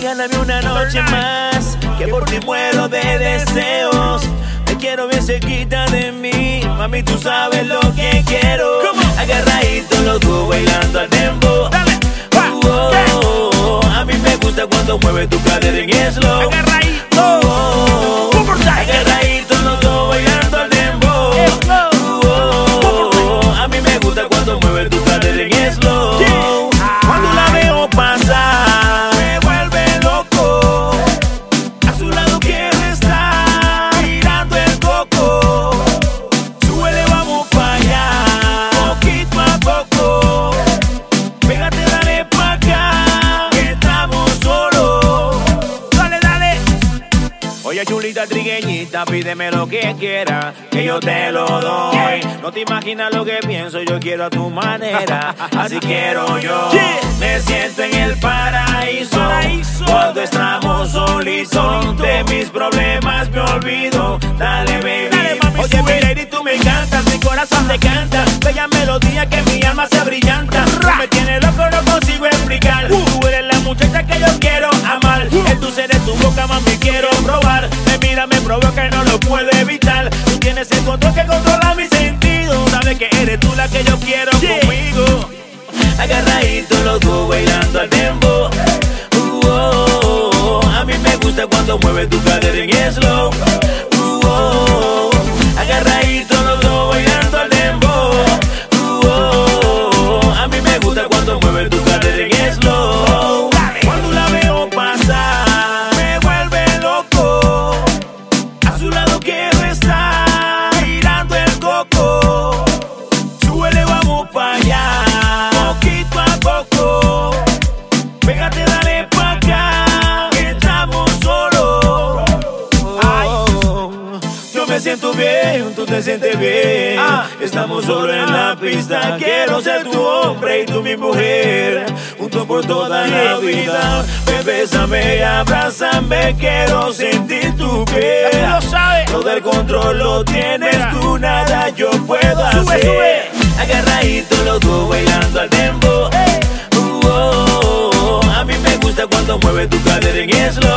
Regálame una noche más, que por ti muero de deseos. Te quiero bien cerquita de mí, mami, tú sabes lo que quiero. Agarradito los dos bailando al tempo. Uh, oh, oh, a mí me gusta cuando mueve tu cadera en slow. Agarradito. Oh, One more time. agarradito los dos bailando al tempo. Uh, oh, oh, a mí me gusta cuando mueve tu cadera en slow. Oye, chulita trigueñita, pídeme lo que quieras, que yo te lo doy. No te imaginas lo que pienso, yo quiero a tu manera, así quiero yo. Me siento en el paraíso, cuando estamos solitos. Solito. De mis problemas me olvido, dale baby. Oye, mi lady, tú me encantas, mi corazón te canta. Bella melodía que mi alma se brillanta. Me tienes loco, Me provoca y no lo puedo evitar. Tú tienes el control que controla mis sentidos. Sabes que eres tú la que yo quiero Yeah. conmigo. Agarradito los dos bailando al tempo. Uh, oh, oh, a mí me gusta cuando mueve tu cadera en slow. Me siento bien, tú te sientes bien. Ah. Estamos solo en la pista. Quiero ser tu hombre y tú mi mujer. Juntos por toda la vida. Bésame y abrázame. Quiero sentir tu piel. Todo el control lo tienes tú, nada yo puedo hacer. Agarradito los dos bailando al tempo. Uh, oh, oh, oh, a mí me gusta cuando mueve tu cadera en slow.